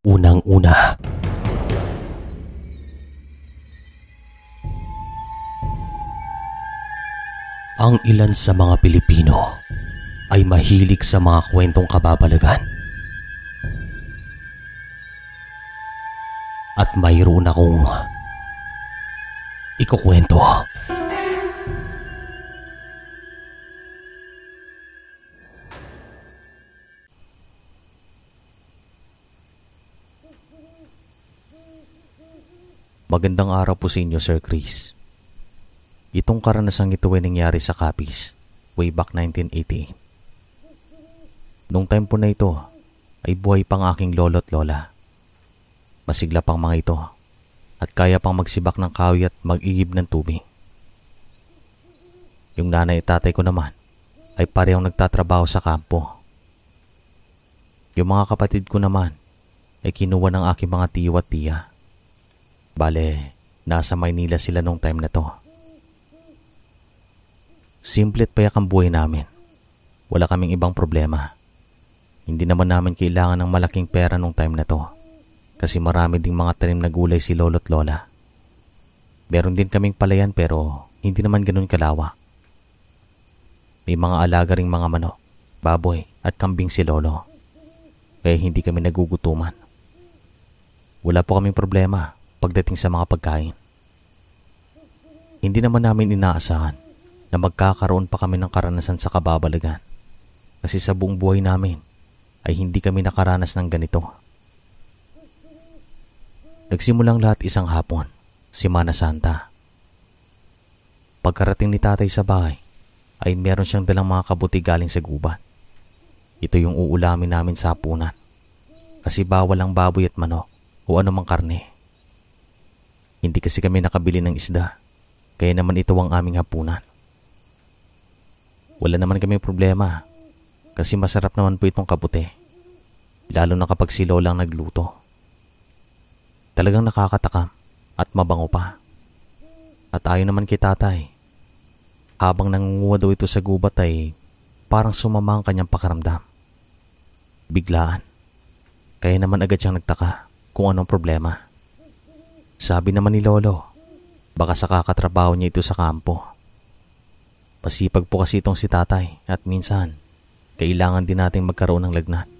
Unang-una. Ang ilan sa mga Pilipino ay mahilig sa mga kwentong kababalagan. At mayroon akong ikukwento. Magandang araw po sa inyo, Sir Chris. Itong karanasang ito ay nangyari sa Capiz, way back 1988. Nung time po na ito, ay buhay pang aking lolo't lola. Masigla pang mga ito at kaya pang magsibak ng kawi at mag-igib ng tubig. Yung nanay at tatay ko naman ay parehong nagtatrabaho sa kampo. Yung mga kapatid ko naman ay kinuha ng aking mga tiyo at tiya. Bale, nasa Maynila sila nung time na to. Simple at payak ang buhay namin. Wala kaming ibang problema. Hindi naman namin kailangan ng malaking pera nung time na to. Kasi marami ding mga tanim na gulay si lolo't lola. Meron din kaming palayan pero hindi naman ganun kalawa. May mga alaga ring mga manok, baboy at kambing si lolo. Kaya hindi kami nagugutuman. Wala po kaming problema pagdating sa mga pagkain. Hindi naman namin inaasahan na magkakaroon pa kami ng karanasan sa kababalagan kasi sa buong buhay namin ay hindi kami nakaranas ng ganito. Nagsimulang lahat isang hapon, Simana Santa. Pagkarating ni tatay sa bahay, ay meron siyang dalang mga kabuti galing sa gubat. Ito yung uulamin namin sa hapunan kasi bawal ang baboy at manok o anumang karne. Hindi kasi kami nakabili ng isda, kaya naman ito ang aming hapunan. Wala naman kami problema kasi masarap naman po itong kabuti, lalo na kapag si Lola ang nagluto. Talagang nakakatakam at mabango pa. At ayon naman kay tatay, habang nangunguha daw ito sa gubat ay parang sumama ang kanyang pakaramdam. Biglaan. Kaya naman agad siyang nagtaka kung anong problema. Sabi naman ni Lolo, baka sa kakatrabaho niya ito sa kampo. Pasipag po kasi itong si tatay at minsan, kailangan din nating magkaroon ng lagnat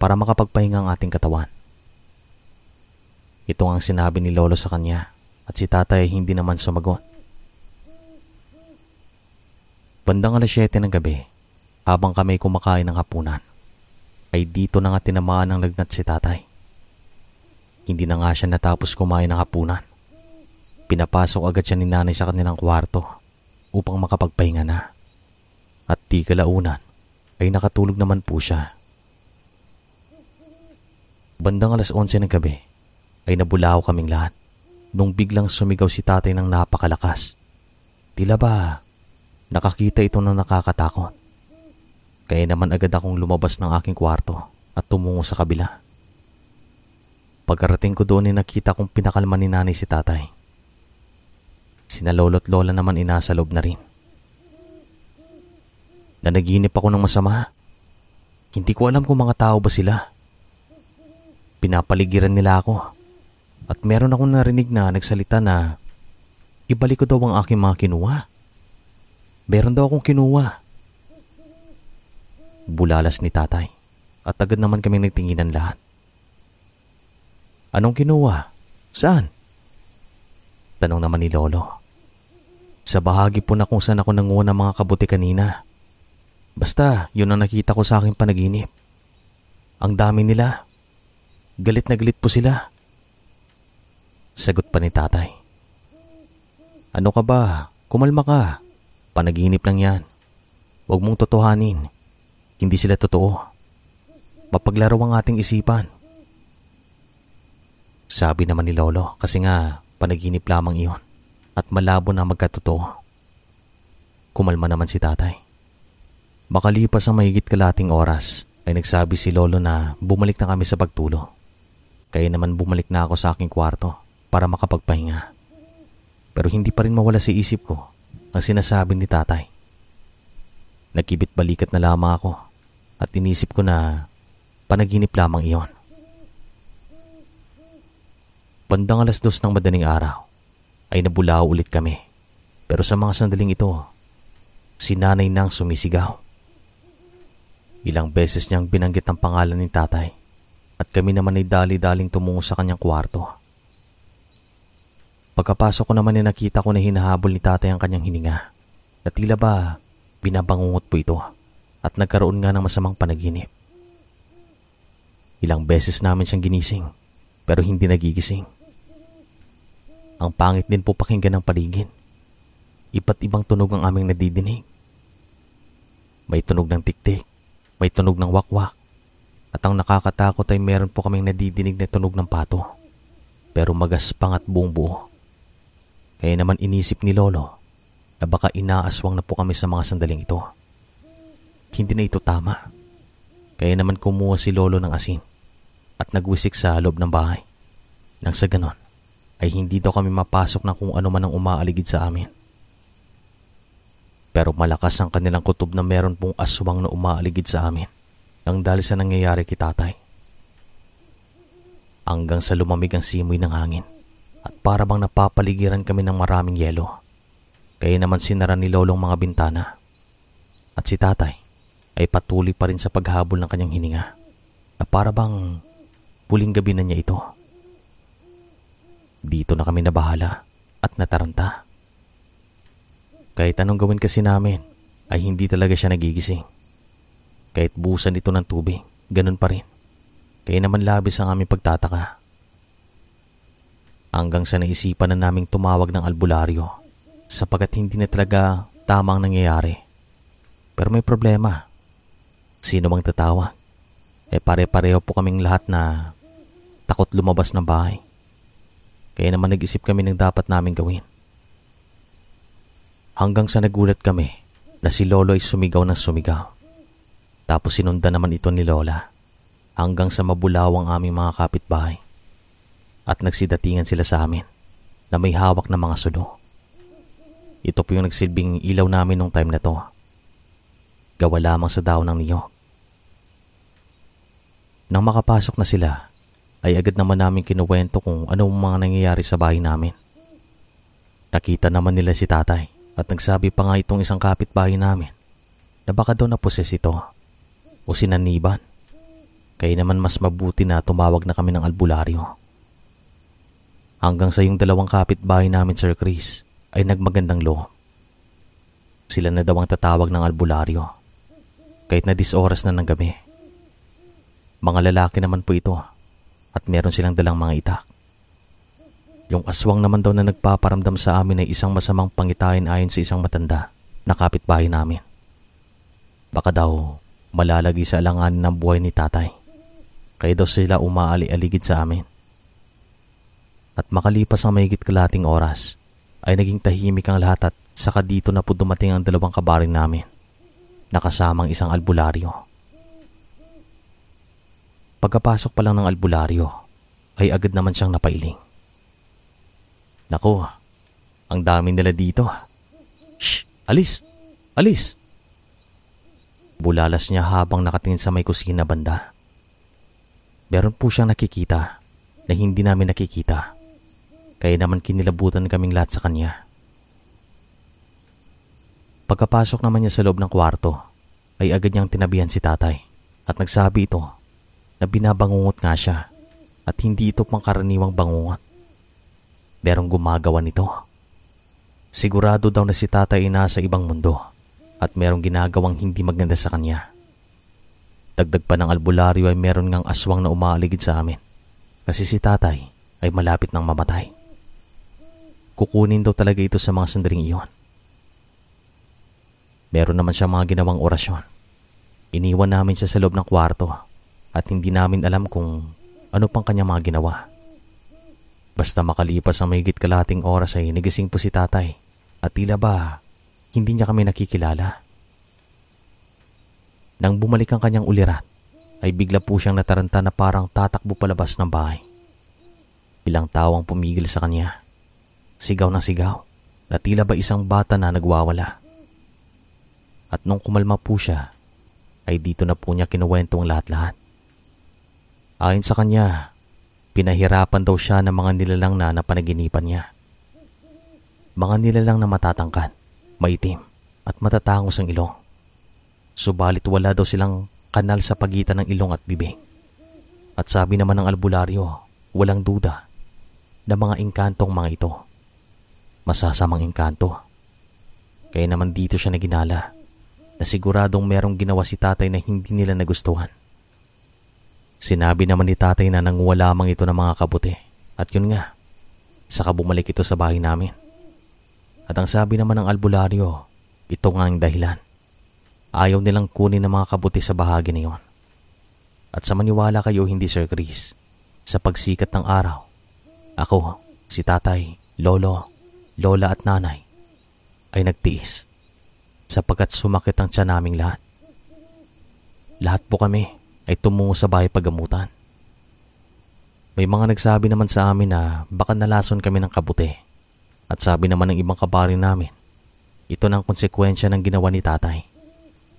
para makapagpahinga ang ating katawan. Ito ang sinabi ni Lolo sa kanya at si tatay hindi naman sumagot. Bandang alas 7 ng gabi, habang kami kumakain ng hapunan, ay dito na nga tinamaan ng lagnat si tatay. Hindi na nga siya natapos kumain ng hapunan. Pinapasok agad siya ni nanay sa kanilang kwarto upang makapagpahinga na. At di kalaunan ay nakatulog naman po siya. Bandang alas 11 ng gabi ay nabulaw kaming lahat nung biglang sumigaw si tatay ng napakalakas. Tila ba nakakita ito ng nakakatakot. Kaya naman agad akong lumabas ng aking kwarto at tumungo sa kabila. Pagkarating ko doon ay nakita kong pinakalma ni nanay si tatay. Sina lolo't lola naman inasa loob na rin. Nanaginip ako ng masama. Hindi ko alam kung mga tao ba sila. Pinapaligiran nila ako. At meron akong narinig na nagsalita na ibalik ko daw ang aking mga kinuha. Meron daw akong kinuha. Bulalas ni tatay at agad naman kami nagtinginan lahat. Anong kinuha? Saan? Tanong naman ni Lolo. Sa bahagi po na kung saan ako nanguha ng mga kabuti kanina. Basta, yun ang nakita ko sa aking panaginip. Ang dami nila. Galit na galit po sila. Sagot pa ni tatay. Ano ka ba? Kumalma ka. Panaginip lang yan. Huwag mong totohanin. Hindi sila totoo. Mapaglaro ang ating isipan. Sabi naman ni Lolo kasi nga panaginip lamang iyon at malabo na magkatotoo. Kumalma naman si tatay. Makalipas ang mahigit kalating oras ay nagsabi si Lolo na bumalik na kami sa pagtulo. Kaya naman bumalik na ako sa aking kwarto para makapagpahinga. Pero hindi pa rin mawala sa isip ko ang sinasabi ni tatay. Nagkibit balikat na lamang ako at inisip ko na panaginip lamang iyon. Bandang alas dos ng madaling araw ay nabulao ulit kami. Pero sa mga sandaling ito, si nanay nang sumisigaw. Ilang beses niyang binanggit ang pangalan ni tatay at kami naman ay dali-daling tumungo sa kanyang kwarto. Pagkapasok ko naman ay nakita ko na hinahabol ni tatay ang kanyang hininga na tila ba binabangungot po ito at nagkaroon nga ng masamang panaginip. Ilang beses namin siyang ginising pero hindi nagigising. Ang pangit din po pakinggan ng paligid. Iba't ibang tunog ang aming nadidinig. May tunog ng tiktik, may tunog ng wakwak, at ang nakakatakot ay meron po kaming nadidinig na tunog ng pato. Pero magaspang at buong buo. Kaya naman inisip ni Lolo na baka inaaswang na po kami sa mga sandaling ito. Hindi na ito tama. Kaya naman kumuha si Lolo ng asin at nagwisik sa loob ng bahay. Nang sa ganon, ay hindi daw kami mapasok ng kung ano man ang umaaligid sa amin. Pero malakas ang kanilang kutob na meron pong aswang na umaaligid sa amin nang dahil sa nangyayari kay tatay. Hanggang sa lumamig ang simoy ng hangin at para bang napapaligiran kami ng maraming yelo. Kaya naman sinara ni Lolong mga bintana. At si tatay ay patuloy pa rin sa paghabol ng kanyang hininga na para bang puling gabi na niya ito. Dito na kami nabahala at nataranta. Kahit anong gawin kasi namin ay hindi talaga siya nagigising. Kahit busan ito ng tubig, ganun pa rin. Kaya naman labis ang aming pagtataka. Hanggang sa naisipan na naming tumawag ng albularyo sapagat hindi na talaga tamang nangyayari. Pero may problema. Sino mang tatawa? Eh pare-pareho po kaming lahat na takot lumabas ng bahay. Kaya naman nag-isip kami ng dapat namin gawin. Hanggang sa nagulat kami na si Lolo ay sumigaw ng sumigaw. Tapos sinundan naman ito ni Lola hanggang sa mabulaw ang aming mga kapitbahay. At nagsidatingan sila sa amin na may hawak na mga sudo. Ito po yung nagsilbing ilaw namin nung time na to. Gawa lamang sa daw ng niyog. Nang makapasok na sila, ay agad naman namin kinuwento kung ano mga nangyayari sa bahay namin. Nakita naman nila si tatay at nagsabi pa nga itong isang kapitbahay namin na baka daw naposes ito o sinaniban. Kaya naman mas mabuti na tumawag na kami ng albularyo. Hanggang sa yung dalawang kapitbahay namin Sir Chris ay nagmagandang loob. Sila na daw ang tatawag ng albularyo kahit na disoras na ng gabi. Mga lalaki naman po ito at meron silang dalang mga itak. Yung aswang naman daw na nagpaparamdam sa amin ay isang masamang pangitain ayon sa isang matanda na kapitbahay namin. Baka daw malalagi sa alanganin ng buhay ni tatay. Kaya daw sila umaali-aligid sa amin. At makalipas ang mahigit kalating oras, ay naging tahimik ang lahat at saka dito na po dumating ang dalawang kabaring namin, nakasamang isang albularyo. Pagkapasok pa lang ng albularyo, ay agad naman siyang napailing. Naku, ang dami nila dito. Shh! Alis! Alis! Bulalas niya habang nakatingin sa may kusina banda. Meron po siyang nakikita na hindi namin nakikita. Kaya naman kinilabutan kaming lahat sa kanya. Pagkapasok naman niya sa loob ng kwarto, ay agad niyang tinabihan si tatay at nagsabi ito na binabangungot nga siya at hindi ito pangkaraniwang bangungot. Merong gumagawa nito. Sigurado daw na si tatay ay nasa ibang mundo at merong ginagawang hindi maganda sa kanya. Dagdag pa ng albularyo ay meron ngang aswang na umaaligid sa amin kasi si tatay ay malapit ng mamatay. Kukunin daw talaga ito sa mga sandaling iyon. Meron naman siya mga ginawang orasyon. Iniwan namin siya sa loob ng kwarto at hindi namin alam kung ano pang kanya mga ginawa. Basta makalipas ang mahigit kalating oras ay nagising po si tatay at tila ba hindi niya kami nakikilala. Nang bumalik ang kanyang ulirat, ay bigla po siyang nataranta na parang tatakbo palabas ng bahay. Ilang tawang pumigil sa kanya. Sigaw ng sigaw na tila ba isang bata na nagwawala. At nung kumalma po siya, ay dito na po niya kinuwento ang lahat-lahat. Ayon sa kanya, Pinahirapan daw siya ng mga nilalang na napanaginipan niya. Mga nilalang na matatangkad, maitim at matatangos ang ilong. Subalit wala daw silang kanal sa pagitan ng ilong at bibig. At sabi naman ng albularyo, walang duda na mga engkantong mga ito. Masasamang engkanto. Kaya naman dito siya naginala na siguradong merong ginawa si tatay na hindi nila nagustuhan. Sinabi naman ni tatay na nanguwa lamang ito ng mga kabuti. At yun nga, saka bumalik ito sa bahay namin. At ang sabi naman ng albularyo, ito nga ang dahilan. Ayaw nilang kunin ng mga kabuti sa bahagi na yon. At sa maniwala kayo hindi Sir Chris, sa pagsikat ng araw, ako, si tatay, lolo, lola at nanay ay nagtiis sapagkat sumakit ang tiyan naming lahat. Lahat po kami ay tumungo sa bahay pagamutan. May mga nagsabi naman sa amin na baka nalason kami ng kabuti. At sabi naman ng ibang kabari namin, ito ng konsekwensya ng ginawa ni tatay.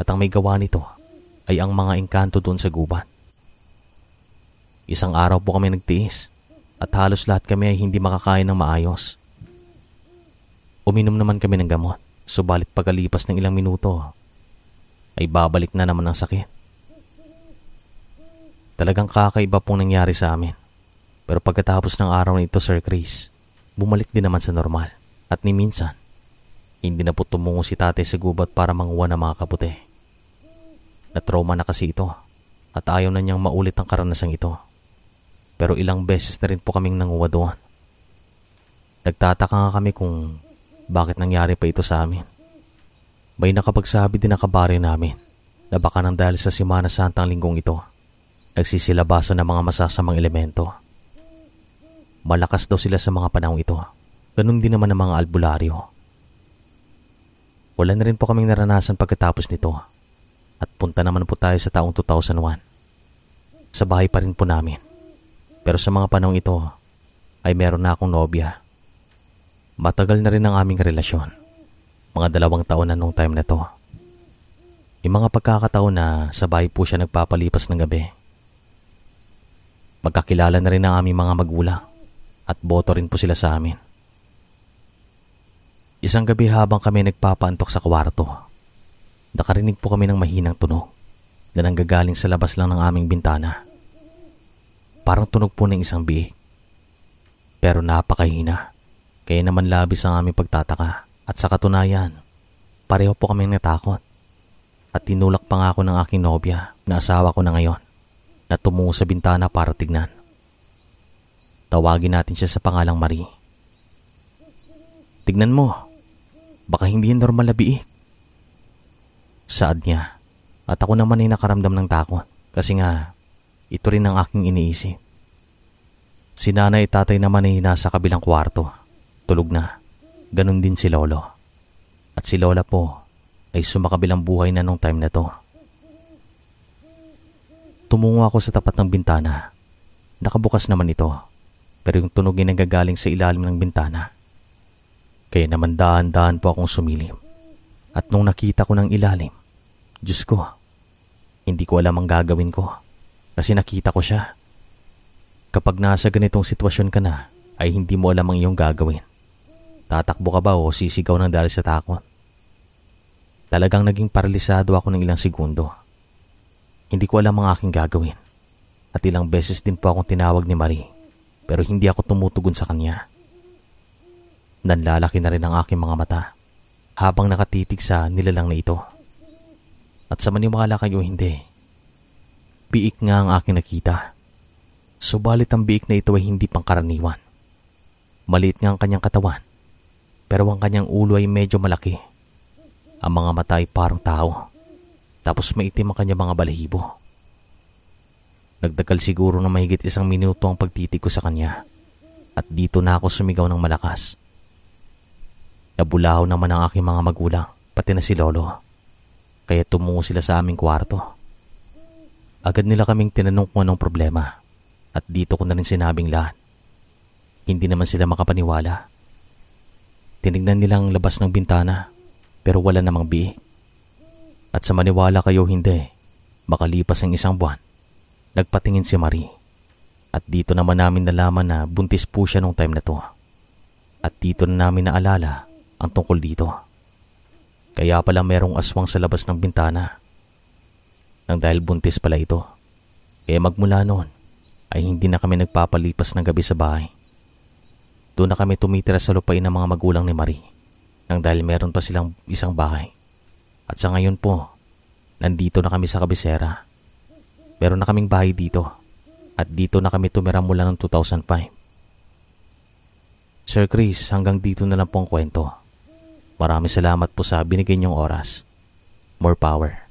At ang may gawa nito ay ang mga engkanto doon sa gubat. Isang araw po kami nagtiis at halos lahat kami ay hindi makakain ng maayos. Uminom naman kami ng gamot, subalit pagkalipas ng ilang minuto ay babalik na naman ang sakit. Talagang kakaiba pong nangyari sa amin. Pero pagkatapos ng araw na ito, Sir Chris, bumalik din naman sa normal. At ni minsan, hindi na po tumungo si tatay sa gubat para manguha ng mga kaputi. Na-trauma na kasi ito at ayaw na niyang maulit ang karanasang ito. Pero ilang beses na rin po kaming nanguha doon. Nagtataka nga kami kung bakit nangyari pa ito sa amin. May nakapagsabi din na kabari namin na baka nang dahil sa Simana Santang linggong ito nagsisilabasan ng mga masasamang elemento. Malakas daw sila sa mga panahong ito. Ganun din naman ang mga albularyo. Wala na rin po kaming naranasan pagkatapos nito at punta naman po tayo sa taong 2001. Sa bahay pa rin po namin. Pero sa mga panahong ito ay meron na akong nobya. Matagal na rin ang aming relasyon. Mga dalawang taon na nung time na to. Yung mga pagkakataon na sa bahay po siya nagpapalipas ng gabi Magkakilala na rin ang aming mga magulang at boto rin po sila sa amin. Isang gabi habang kami nagpapaantok sa kwarto, nakarinig po kami ng mahinang tunog na nanggagaling sa labas lang ng aming bintana. Parang tunog po ng isang biik. Pero napakahina, kaya naman labis ang aming pagtataka at sa katunayan, pareho po kaming natakot. At tinulak pa nga ako ng aking nobya na asawa ko na ngayon na tumungo sa bintana para tignan. Tawagin natin siya sa pangalang Marie. Tignan mo, baka hindi yan normal na biik. Saad niya at ako naman ay nakaramdam ng takot kasi nga ito rin ang aking iniisip. Si nanay tatay naman ay nasa kabilang kwarto. Tulog na. Ganon din si lolo. At si lola po ay sumakabilang buhay na nung time na to. Tumungo ako sa tapat ng bintana. Nakabukas naman ito, pero yung tunog ay nagagaling sa ilalim ng bintana. Kaya naman dahan-dahan po akong sumilim. At nung nakita ko ng ilalim, Diyos ko, hindi ko alam ang gagawin ko kasi nakita ko siya. Kapag nasa ganitong sitwasyon ka na, ay hindi mo alam ang iyong gagawin. Tatakbo ka ba o sisigaw ng dahil sa takot? Talagang naging paralisado ako ng ilang segundo hindi ko alam ang aking gagawin. At ilang beses din po akong tinawag ni Marie pero hindi ako tumutugon sa kanya. Nanlalaki na rin ang aking mga mata habang nakatitig sa nilalang na ito. At sa maniwala kayo hindi, biik nga ang aking nakita. Subalit ang biik na ito ay hindi pangkaraniwan. Maliit nga ang kanyang katawan, pero ang kanyang ulo ay medyo malaki. Ang mga mata ay parang tao tapos maitim ang kanya mga balahibo. Nagdagal siguro na mahigit isang minuto ang pagtitig ko sa kanya at dito na ako sumigaw ng malakas. Nabulahaw naman ang aking mga magulang, pati na si Lolo. Kaya tumungo sila sa aming kwarto. Agad nila kaming tinanong kung anong problema at dito ko na rin sinabing lahat. Hindi naman sila makapaniwala. Tinignan nilang labas ng bintana pero wala namang biik. At sa maniwala kayo hindi, makalipas ang isang buwan, nagpatingin si Marie. At dito naman namin nalaman na buntis po siya nung time na to. At dito na namin naalala ang tungkol dito. Kaya pala merong aswang sa labas ng bintana. Nang dahil buntis pala ito. Kaya magmula noon ay hindi na kami nagpapalipas ng gabi sa bahay. Doon na kami tumitira sa lupain ng mga magulang ni Marie. Nang dahil meron pa silang isang bahay. At sa ngayon po, nandito na kami sa kabisera. Meron na kaming bahay dito. At dito na kami tumira mula noong 2005. Sir Chris, hanggang dito na lang po ang kwento. Maraming salamat po sa binigay niyong oras. More power.